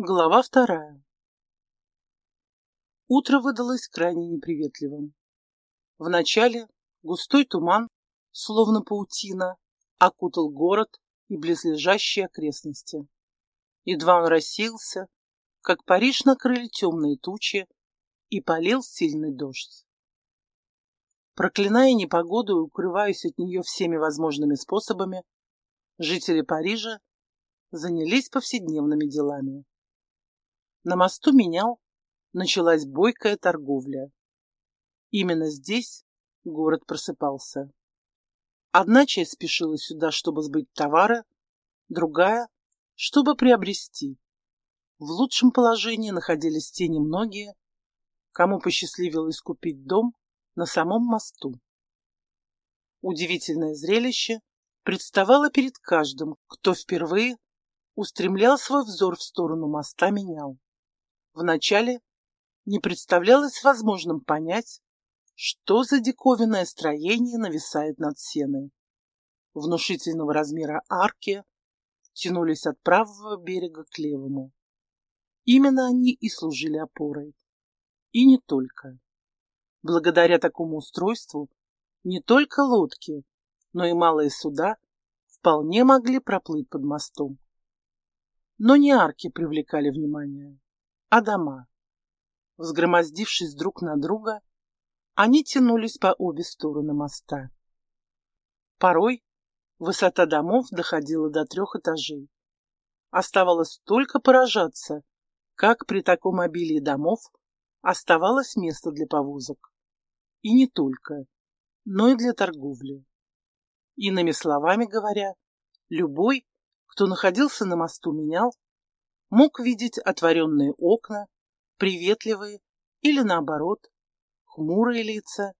Глава вторая. Утро выдалось крайне неприветливым. Вначале густой туман, словно паутина, окутал город и близлежащие окрестности. Едва он рассеялся, как Париж накрыли темные тучи и полил сильный дождь. Проклиная непогоду и укрываясь от нее всеми возможными способами, жители Парижа занялись повседневными делами. На мосту менял началась бойкая торговля. Именно здесь город просыпался. Одна часть спешила сюда, чтобы сбыть товары, другая, чтобы приобрести. В лучшем положении находились те немногие, кому посчастливилось купить дом на самом мосту. Удивительное зрелище представало перед каждым, кто впервые устремлял свой взор в сторону моста менял. Вначале не представлялось возможным понять, что за диковинное строение нависает над сеной. Внушительного размера арки тянулись от правого берега к левому. Именно они и служили опорой. И не только. Благодаря такому устройству не только лодки, но и малые суда вполне могли проплыть под мостом. Но не арки привлекали внимание а дома. Взгромоздившись друг на друга, они тянулись по обе стороны моста. Порой высота домов доходила до трех этажей. Оставалось только поражаться, как при таком обилии домов оставалось место для повозок. И не только, но и для торговли. Иными словами говоря, любой, кто находился на мосту, менял мог видеть отворенные окна, приветливые или, наоборот, хмурые лица,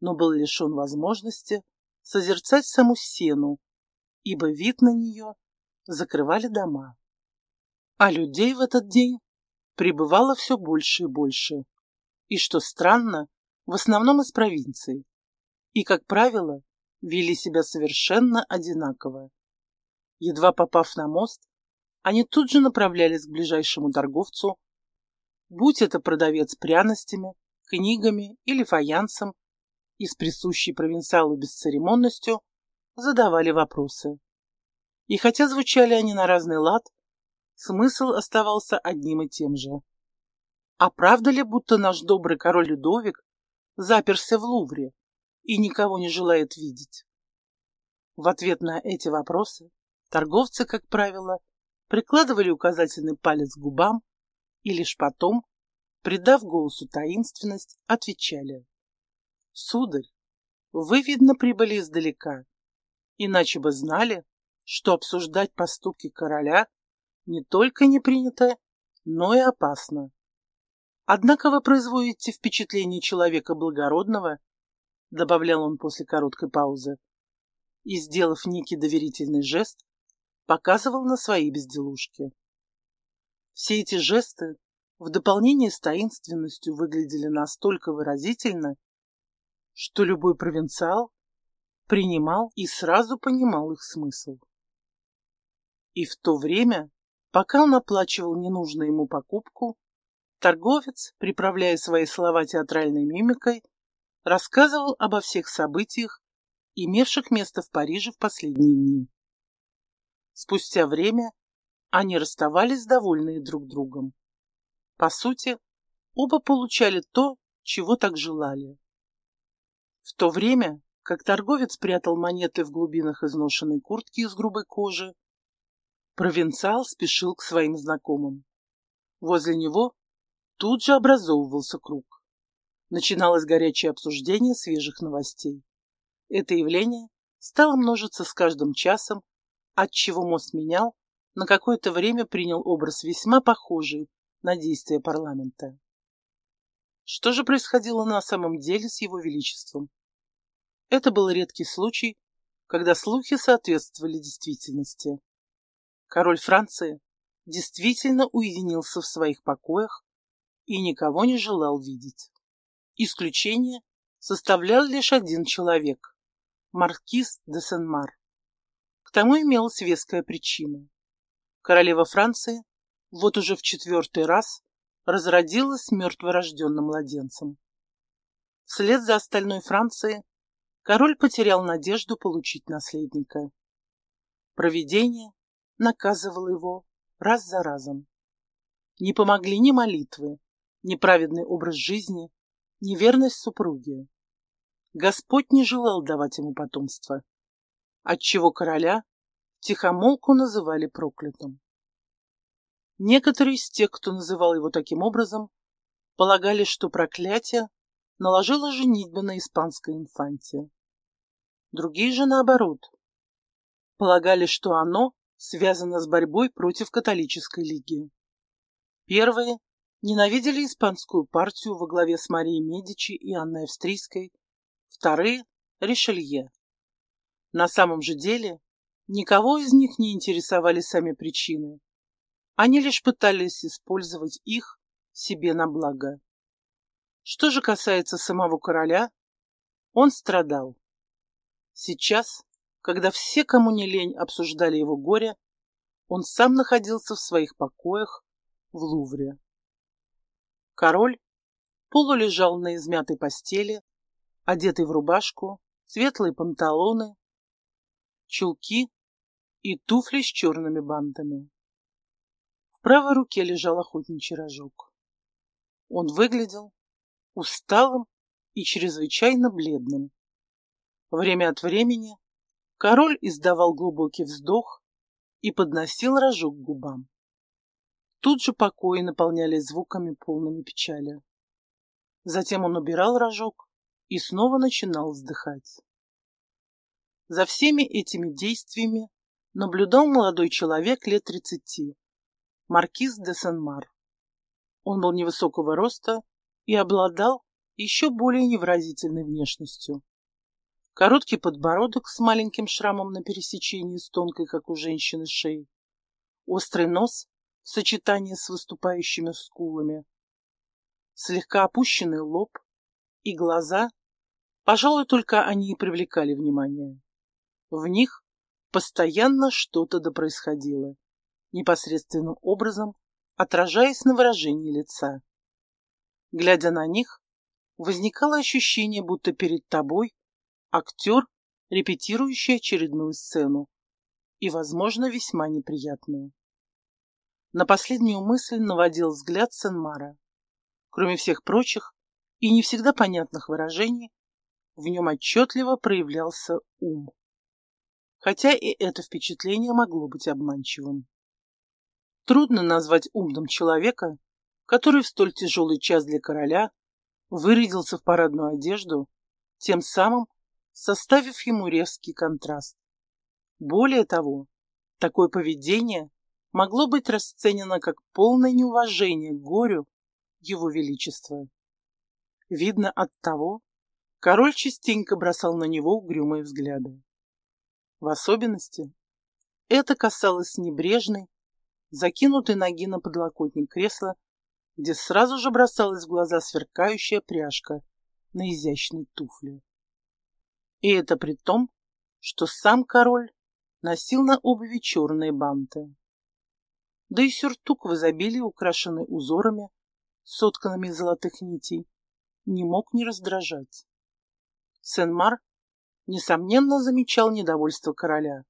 но был лишен возможности созерцать саму сену, ибо вид на нее закрывали дома. А людей в этот день прибывало все больше и больше, и, что странно, в основном из провинции, и, как правило, вели себя совершенно одинаково. Едва попав на мост, они тут же направлялись к ближайшему торговцу, будь это продавец пряностями, книгами или фаянсом, и с присущей провинциалу бесцеремонностью задавали вопросы. И хотя звучали они на разный лад, смысл оставался одним и тем же. А правда ли, будто наш добрый король Людовик заперся в Лувре и никого не желает видеть? В ответ на эти вопросы торговцы, как правило, прикладывали указательный палец к губам и лишь потом, придав голосу таинственность, отвечали. «Сударь, вы, видно, прибыли издалека, иначе бы знали, что обсуждать поступки короля не только не принято, но и опасно. Однако вы производите впечатление человека благородного, добавлял он после короткой паузы, и, сделав некий доверительный жест, показывал на свои безделушки. Все эти жесты в дополнение с таинственностью выглядели настолько выразительно, что любой провинциал принимал и сразу понимал их смысл. И в то время, пока он оплачивал ненужную ему покупку, торговец, приправляя свои слова театральной мимикой, рассказывал обо всех событиях, имевших место в Париже в последние дни. Спустя время они расставались довольные друг другом. По сути, оба получали то, чего так желали. В то время, как торговец прятал монеты в глубинах изношенной куртки из грубой кожи, провинциал спешил к своим знакомым. Возле него тут же образовывался круг. Начиналось горячее обсуждение свежих новостей. Это явление стало множиться с каждым часом отчего мост менял, на какое-то время принял образ весьма похожий на действия парламента. Что же происходило на самом деле с его величеством? Это был редкий случай, когда слухи соответствовали действительности. Король Франции действительно уединился в своих покоях и никого не желал видеть. Исключение составлял лишь один человек – маркиз де Сен-Мар. К тому имелась веская причина. Королева Франции вот уже в четвертый раз разродилась мертворожденным младенцем. Вслед за остальной Францией король потерял надежду получить наследника. Провидение наказывало его раз за разом. Не помогли ни молитвы, ни праведный образ жизни, ни верность супруге. Господь не желал давать ему потомство, отчего короля тихомолку называли проклятым. Некоторые из тех, кто называл его таким образом, полагали, что проклятие наложило женитьбы на испанской инфанте. Другие же, наоборот, полагали, что оно связано с борьбой против католической лиги. Первые ненавидели испанскую партию во главе с Марией Медичи и Анной Австрийской, вторые – Ришелье. На самом же деле никого из них не интересовали сами причины. Они лишь пытались использовать их себе на благо. Что же касается самого короля, он страдал. Сейчас, когда все, кому не лень, обсуждали его горе, он сам находился в своих покоях в Лувре. Король полулежал на измятой постели, одетый в рубашку, светлые панталоны, чулки и туфли с черными бантами. В правой руке лежал охотничий рожок. Он выглядел усталым и чрезвычайно бледным. Время от времени король издавал глубокий вздох и подносил рожок к губам. Тут же покои наполнялись звуками полными печали. Затем он убирал рожок и снова начинал вздыхать. За всеми этими действиями наблюдал молодой человек лет тридцати, маркиз де Сен-Мар. Он был невысокого роста и обладал еще более невразительной внешностью. Короткий подбородок с маленьким шрамом на пересечении с тонкой, как у женщины, шеей, острый нос сочетание с выступающими скулами, слегка опущенный лоб и глаза, пожалуй, только они и привлекали внимание. В них постоянно что-то да непосредственным образом отражаясь на выражении лица. Глядя на них, возникало ощущение, будто перед тобой актер, репетирующий очередную сцену, и, возможно, весьма неприятную. На последнюю мысль наводил взгляд Сенмара. Кроме всех прочих и не всегда понятных выражений, в нем отчетливо проявлялся ум. Хотя и это впечатление могло быть обманчивым. Трудно назвать умным человека, который в столь тяжелый час для короля вырядился в парадную одежду, тем самым составив ему резкий контраст. Более того, такое поведение могло быть расценено как полное неуважение к горю его величества. Видно от того, король частенько бросал на него угрюмые взгляды. В особенности это касалось небрежной, закинутой ноги на подлокотник кресла, где сразу же бросалась в глаза сверкающая пряжка на изящной туфле. И это при том, что сам король носил на обуви черные банты да и сюртук в изобилии, украшенный узорами, сотканными золотых нитей, не мог не раздражать. Сен-Мар, несомненно, замечал недовольство короля,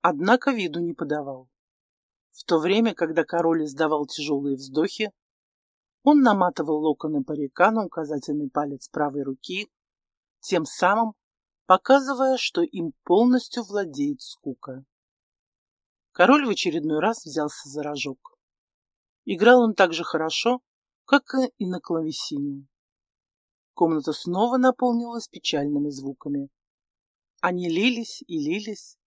однако виду не подавал. В то время, когда король издавал тяжелые вздохи, он наматывал локоны парика на указательный палец правой руки, тем самым показывая, что им полностью владеет скука. Король в очередной раз взялся за рожок. Играл он так же хорошо, как и на клавесине. Комната снова наполнилась печальными звуками. Они лились и лились.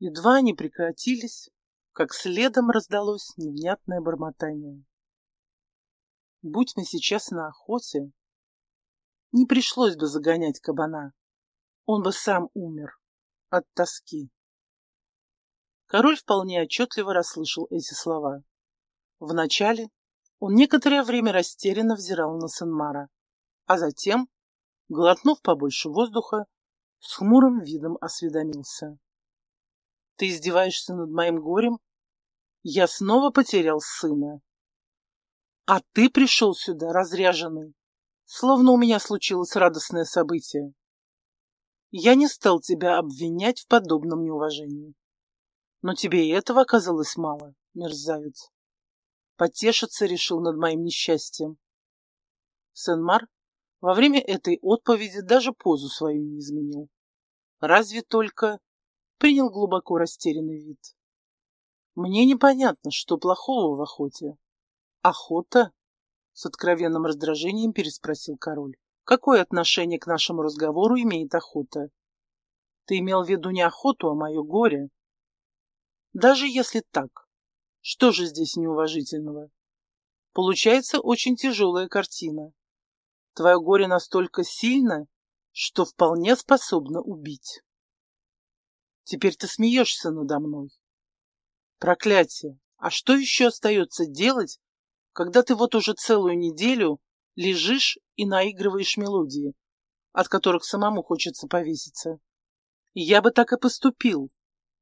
Едва они прекратились, как следом раздалось невнятное бормотание. Будь мы сейчас на охоте, не пришлось бы загонять кабана. Он бы сам умер от тоски. Король вполне отчетливо расслышал эти слова. Вначале он некоторое время растерянно взирал на Сенмара, а затем, глотнув побольше воздуха, с хмурым видом осведомился. — Ты издеваешься над моим горем? Я снова потерял сына. А ты пришел сюда разряженный, словно у меня случилось радостное событие. Я не стал тебя обвинять в подобном неуважении. Но тебе и этого оказалось мало, мерзавец. Потешиться решил над моим несчастьем. Сен-Мар во время этой отповеди даже позу свою не изменил. Разве только принял глубоко растерянный вид. Мне непонятно, что плохого в охоте. Охота? С откровенным раздражением переспросил король. Какое отношение к нашему разговору имеет охота? Ты имел в виду не охоту, а мое горе. Даже если так, что же здесь неуважительного? Получается очень тяжелая картина. Твое горе настолько сильно, что вполне способно убить. Теперь ты смеешься надо мной. Проклятие! А что еще остается делать, когда ты вот уже целую неделю лежишь и наигрываешь мелодии, от которых самому хочется повеситься? Я бы так и поступил,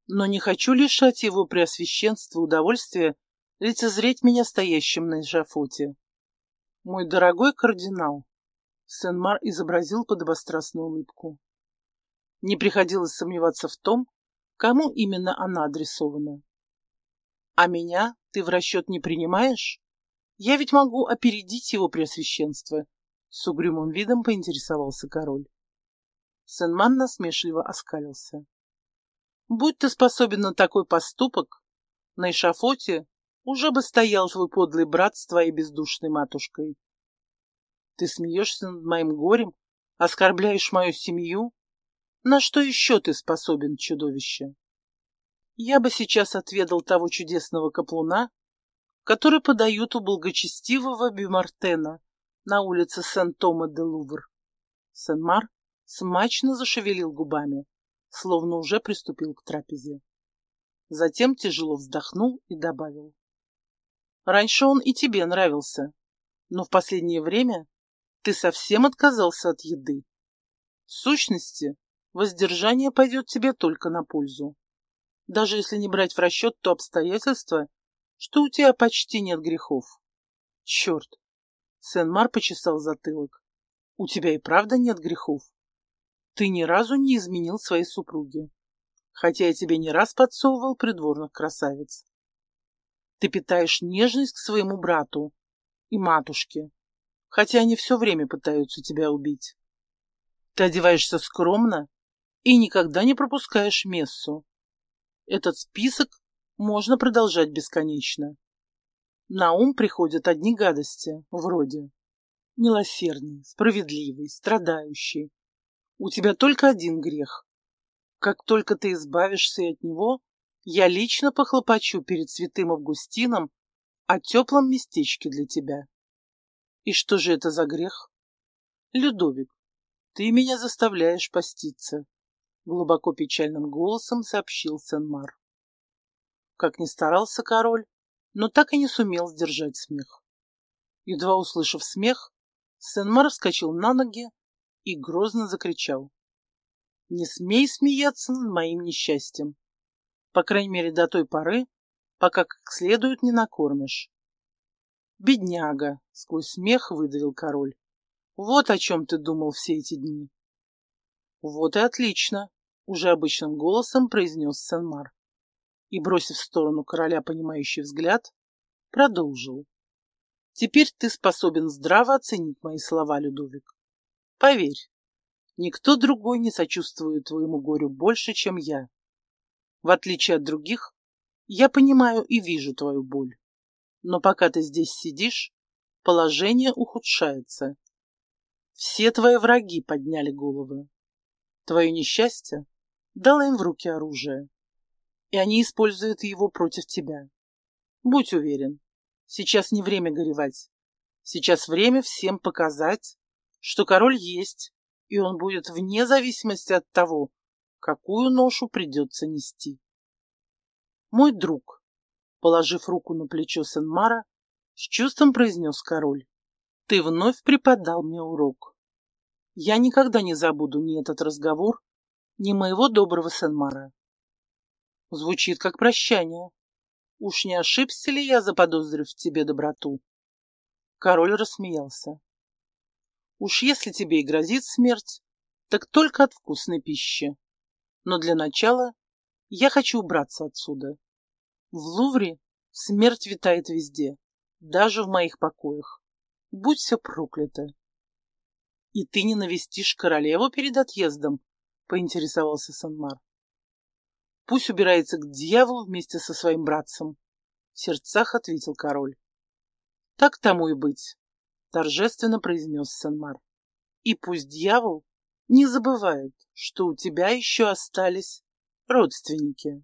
но не хочу лишать его преосвященства удовольствия лицезреть меня стоящим на эшафоте. Мой дорогой кардинал, Сен-Мар изобразил подобострастную улыбку. Не приходилось сомневаться в том, кому именно она адресована. А меня ты в расчет не принимаешь? Я ведь могу опередить его преосвященство. С угрюмым видом поинтересовался король. Сен-Ман насмешливо оскалился. Будь ты способен на такой поступок, на эшафоте уже бы стоял твой подлый брат с твоей бездушной матушкой. Ты смеешься над моим горем, оскорбляешь мою семью. На что еще ты способен, чудовище? Я бы сейчас отведал того чудесного каплуна, который подают у благочестивого Бюмартена на улице Сен-Тома-де-Лувр. Сен-Мар смачно зашевелил губами, словно уже приступил к трапезе. Затем тяжело вздохнул и добавил. Раньше он и тебе нравился, но в последнее время ты совсем отказался от еды. В сущности, воздержание пойдет тебе только на пользу. Даже если не брать в расчет то обстоятельство, что у тебя почти нет грехов. Черт! Сен-Мар почесал затылок. У тебя и правда нет грехов. Ты ни разу не изменил своей супруге, хотя я тебе не раз подсовывал придворных красавиц. Ты питаешь нежность к своему брату и матушке, хотя они все время пытаются тебя убить. Ты одеваешься скромно и никогда не пропускаешь мессу. Этот список можно продолжать бесконечно. На ум приходят одни гадости, вроде милосердный, справедливый, страдающий. У тебя только один грех. Как только ты избавишься от него, я лично похлопочу перед святым Августином о теплом местечке для тебя. И что же это за грех? Людовик, ты меня заставляешь поститься, глубоко печальным голосом сообщил Сен-Мар. Как ни старался король, но так и не сумел сдержать смех. Едва услышав смех, Сен-Мар вскочил на ноги и грозно закричал. «Не смей смеяться над моим несчастьем. По крайней мере, до той поры, пока как следует не накормишь. «Бедняга!» — сквозь смех выдавил король. «Вот о чем ты думал все эти дни». «Вот и отлично!» — уже обычным голосом произнес Сен-Мар. И, бросив в сторону короля понимающий взгляд, продолжил. «Теперь ты способен здраво оценить мои слова, Людовик. Поверь, никто другой не сочувствует твоему горю больше, чем я. В отличие от других, я понимаю и вижу твою боль. Но пока ты здесь сидишь, положение ухудшается. Все твои враги подняли головы. Твое несчастье дало им в руки оружие, и они используют его против тебя. Будь уверен, сейчас не время горевать. Сейчас время всем показать, что король есть, и он будет вне зависимости от того, какую ношу придется нести. Мой друг, Положив руку на плечо Сенмара, с чувством произнес король. Ты вновь преподал мне урок. Я никогда не забуду ни этот разговор, ни моего доброго Сенмара. Звучит как прощание. Уж не ошибся ли я, заподозрив в тебе доброту? Король рассмеялся. Уж если тебе и грозит смерть, так только от вкусной пищи. Но для начала я хочу убраться отсюда. В Лувре смерть витает везде, даже в моих покоях. Будь все проклято. И ты не навестишь королеву перед отъездом? Поинтересовался Санмар. Пусть убирается к дьяволу вместе со своим братцем. В сердцах ответил король. Так тому и быть, торжественно произнес Санмар. И пусть дьявол не забывает, что у тебя еще остались родственники.